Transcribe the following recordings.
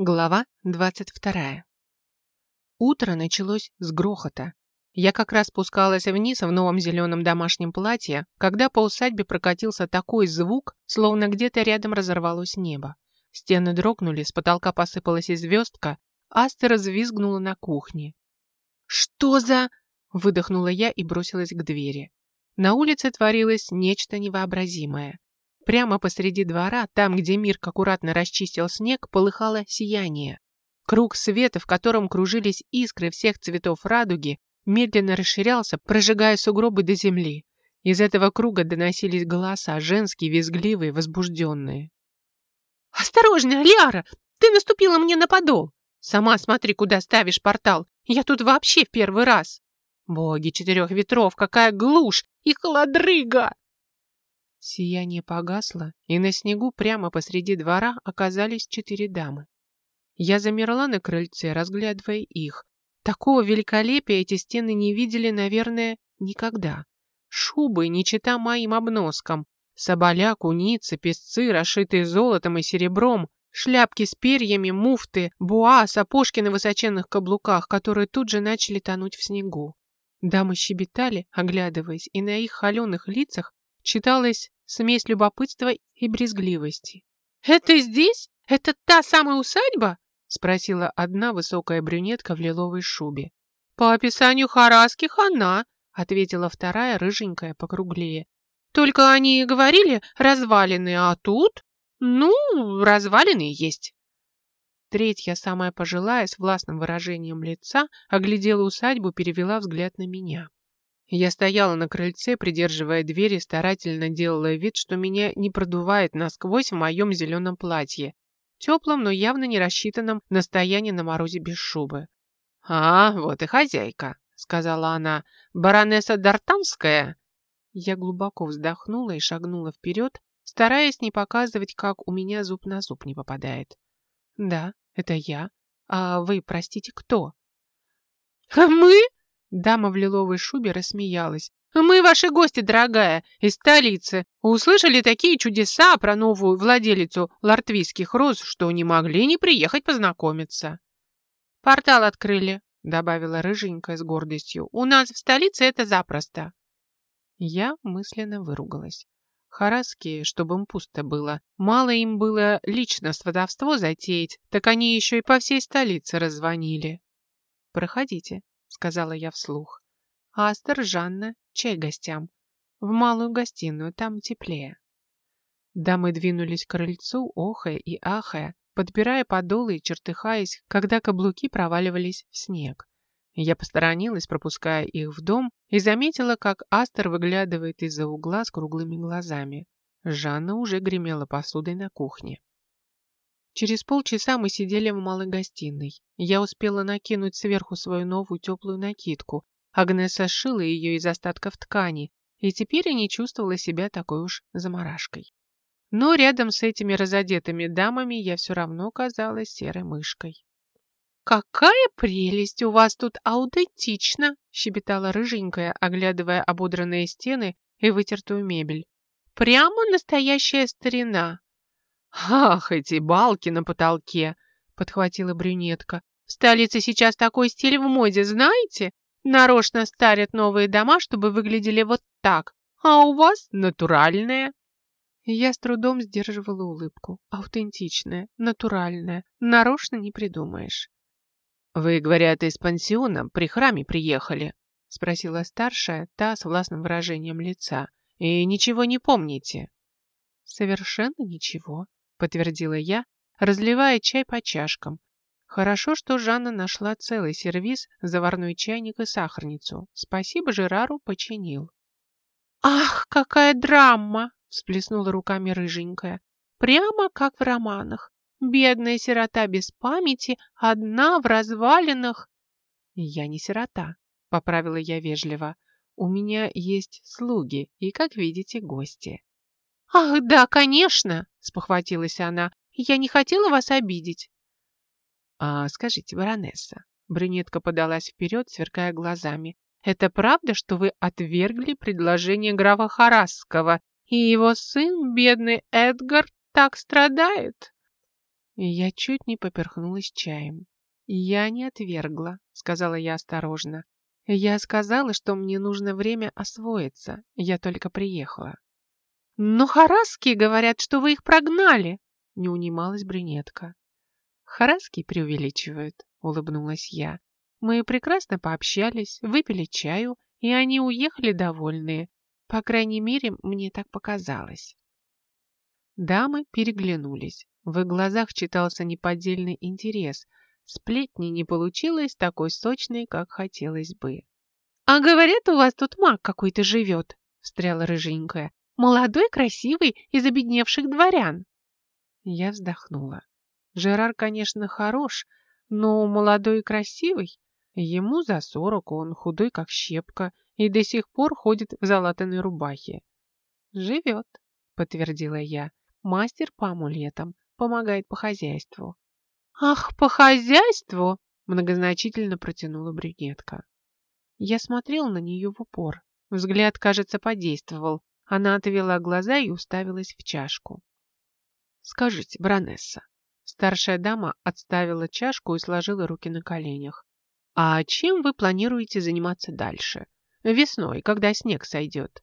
Глава 22. Утро началось с грохота. Я как раз спускалась вниз в новом зеленом домашнем платье, когда по усадьбе прокатился такой звук, словно где-то рядом разорвалось небо. Стены дрогнули, с потолка посыпалась звездка, Астер взвизгнула на кухне. «Что за...» – выдохнула я и бросилась к двери. На улице творилось нечто невообразимое. Прямо посреди двора, там, где Мирк аккуратно расчистил снег, полыхало сияние. Круг света, в котором кружились искры всех цветов радуги, медленно расширялся, прожигая сугробы до земли. Из этого круга доносились голоса, женские, визгливые, возбужденные. «Осторожно, Ляра! Ты наступила мне на подол! Сама смотри, куда ставишь портал! Я тут вообще в первый раз!» «Боги четырех ветров, какая глушь и холодрыга!» Сияние погасло, и на снегу прямо посреди двора оказались четыре дамы. Я замерла на крыльце, разглядывая их. Такого великолепия эти стены не видели, наверное, никогда. Шубы, не чита моим обноскам. Соболя, куницы, песцы, расшитые золотом и серебром, шляпки с перьями, муфты, буа, сапожки на высоченных каблуках, которые тут же начали тонуть в снегу. Дамы щебетали, оглядываясь, и на их холеных лицах читалась смесь любопытства и брезгливости. «Это здесь? Это та самая усадьба?» спросила одна высокая брюнетка в лиловой шубе. «По описанию Хараских она», ответила вторая, рыженькая, покруглее. «Только они говорили развалины, а тут...» «Ну, развалины есть». Третья, самая пожилая, с властным выражением лица, оглядела усадьбу, перевела взгляд на меня. Я стояла на крыльце, придерживая дверь и старательно делала вид, что меня не продувает насквозь в моем зеленом платье, теплом, но явно не рассчитанном на стояние на морозе без шубы. «А, вот и хозяйка», — сказала она, — «баронесса Дартанская». Я глубоко вздохнула и шагнула вперед, стараясь не показывать, как у меня зуб на зуб не попадает. «Да, это я. А вы, простите, кто?» «Мы?» Дама в лиловой шубе рассмеялась. «Мы ваши гости, дорогая, из столицы. Услышали такие чудеса про новую владелицу лартвийских роз, что не могли не приехать познакомиться». «Портал открыли», — добавила рыженькая с гордостью. «У нас в столице это запросто». Я мысленно выругалась. Хараски, чтобы им пусто было. Мало им было лично сватовство затеять, так они еще и по всей столице раззвонили. «Проходите», — сказала я вслух. «Астер, Жанна, чай гостям. В малую гостиную, там теплее». Дамы двинулись к крыльцу, охая и ахая, подбирая подолы и чертыхаясь, когда каблуки проваливались в снег. Я посторонилась, пропуская их в дом, и заметила, как Астер выглядывает из-за угла с круглыми глазами. Жанна уже гремела посудой на кухне. Через полчаса мы сидели в малой гостиной. Я успела накинуть сверху свою новую теплую накидку. Агнеса сшила ее из остатков ткани, и теперь я не чувствовала себя такой уж заморашкой. Но рядом с этими разодетыми дамами я все равно казалась серой мышкой. «Какая прелесть! У вас тут аутентично!» — щебетала рыженькая, оглядывая ободранные стены и вытертую мебель. «Прямо настоящая старина!» «Ах, эти балки на потолке!» — подхватила брюнетка. «В столице сейчас такой стиль в моде, знаете? Нарочно старят новые дома, чтобы выглядели вот так, а у вас натуральные». Я с трудом сдерживала улыбку. Аутентичная, натуральная, нарочно не придумаешь. «Вы, говорят, из пансиона при храме приехали?» — спросила старшая, та с властным выражением лица. «И ничего не помните?» «Совершенно ничего», подтвердила я, разливая чай по чашкам. Хорошо, что Жанна нашла целый сервиз, заварной чайник и сахарницу. Спасибо Жерару починил. «Ах, какая драма!» — всплеснула руками рыженькая. «Прямо как в романах. Бедная сирота без памяти, одна в развалинах». «Я не сирота», — поправила я вежливо. «У меня есть слуги и, как видите, гости». «Ах, да, конечно!» — спохватилась она. «Я не хотела вас обидеть». «А скажите, баронесса...» Брюнетка подалась вперед, сверкая глазами. «Это правда, что вы отвергли предложение графа Харасского, и его сын, бедный Эдгар, так страдает?» Я чуть не поперхнулась чаем. «Я не отвергла», — сказала я осторожно. «Я сказала, что мне нужно время освоиться. Я только приехала». «Но хараски говорят, что вы их прогнали», — не унималась брюнетка. «Хараски преувеличивают», — улыбнулась я. «Мы прекрасно пообщались, выпили чаю, и они уехали довольные. По крайней мере, мне так показалось». Дамы переглянулись. В их глазах читался неподдельный интерес — Сплетни не получилось такой сочной, как хотелось бы. «А говорят, у вас тут маг какой-то живет», — встряла рыженькая. «Молодой, красивый, из обедневших дворян». Я вздохнула. Жерар, конечно, хорош, но молодой и красивый. Ему за сорок, он худой, как щепка, и до сих пор ходит в залатанной рубахе. «Живет», — подтвердила я. «Мастер по амулетам, помогает по хозяйству». «Ах, по хозяйству!» – многозначительно протянула брюнетка. Я смотрел на нее в упор. Взгляд, кажется, подействовал. Она отвела глаза и уставилась в чашку. «Скажите, Бронесса». Старшая дама отставила чашку и сложила руки на коленях. «А чем вы планируете заниматься дальше? Весной, когда снег сойдет?»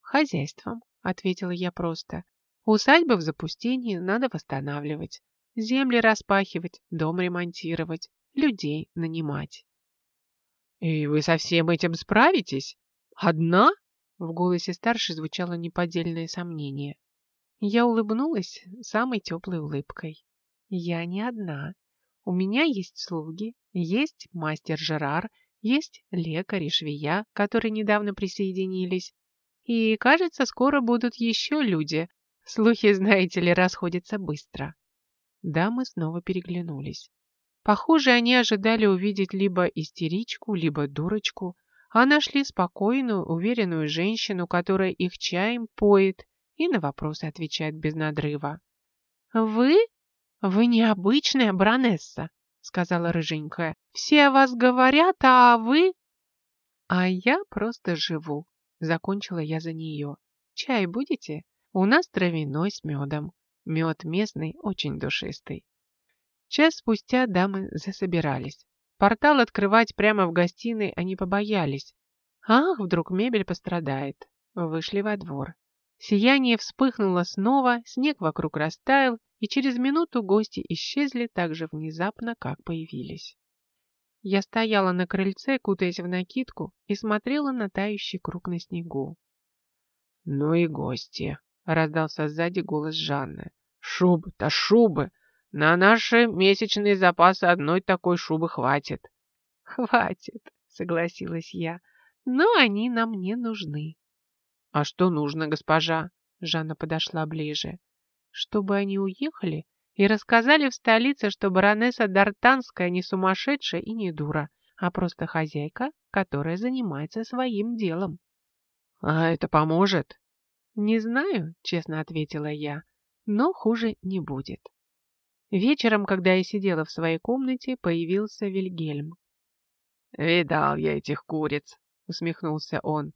«Хозяйством», — ответила я просто. «Усадьба в запустении, надо восстанавливать. Земли распахивать, дом ремонтировать, людей нанимать. «И вы со всем этим справитесь? Одна?» В голосе старшей звучало неподдельное сомнение. Я улыбнулась самой теплой улыбкой. «Я не одна. У меня есть слуги, есть мастер Жерар, есть лекарь и швея, которые недавно присоединились. И, кажется, скоро будут еще люди. Слухи, знаете ли, расходятся быстро. Дамы снова переглянулись. Похоже, они ожидали увидеть либо истеричку, либо дурочку, а нашли спокойную, уверенную женщину, которая их чаем поет и на вопросы отвечает без надрыва. «Вы? Вы необычная бронесса», — сказала рыженькая. «Все о вас говорят, а вы...» «А я просто живу», — закончила я за нее. «Чай будете? У нас травяной с медом. Мед местный очень душистый. Час спустя дамы засобирались. Портал открывать прямо в гостиной они побоялись. Ах, вдруг мебель пострадает. Вышли во двор. Сияние вспыхнуло снова, снег вокруг растаял, и через минуту гости исчезли так же внезапно, как появились. Я стояла на крыльце, кутаясь в накидку, и смотрела на тающий круг на снегу. «Ну и гости!» — раздался сзади голос Жанны. «Шубы-то шубы! На наши месячные запасы одной такой шубы хватит». «Хватит», — согласилась я, — «но они нам не нужны». «А что нужно, госпожа?» Жанна подошла ближе. «Чтобы они уехали и рассказали в столице, что баронесса Дартанская не сумасшедшая и не дура, а просто хозяйка, которая занимается своим делом». «А это поможет?» «Не знаю», — честно ответила я, — «но хуже не будет». Вечером, когда я сидела в своей комнате, появился Вильгельм. «Видал я этих куриц», — усмехнулся он.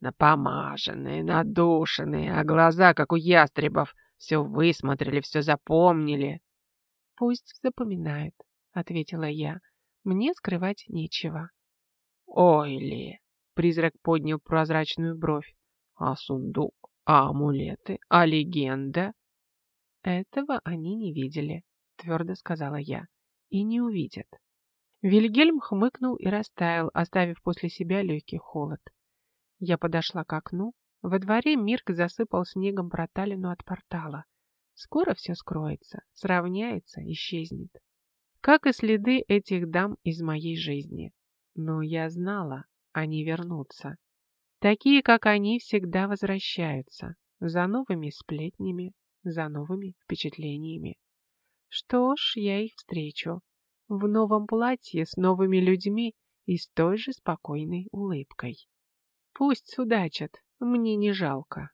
«Напомаженные, надушенные, а глаза, как у ястребов, все высмотрели, все запомнили». «Пусть запоминают», — ответила я. «Мне скрывать нечего». «Ой ли!» — призрак поднял прозрачную бровь. «А сундук? А амулеты? А легенда? Этого они не видели, твердо сказала я. И не увидят. Вильгельм хмыкнул и растаял, оставив после себя легкий холод. Я подошла к окну. Во дворе Мирк засыпал снегом проталину от портала. Скоро все скроется, сравняется, исчезнет. Как и следы этих дам из моей жизни. Но я знала, они вернутся. Такие, как они, всегда возвращаются за новыми сплетнями, за новыми впечатлениями. Что ж, я их встречу в новом платье с новыми людьми и с той же спокойной улыбкой. Пусть судачат, мне не жалко.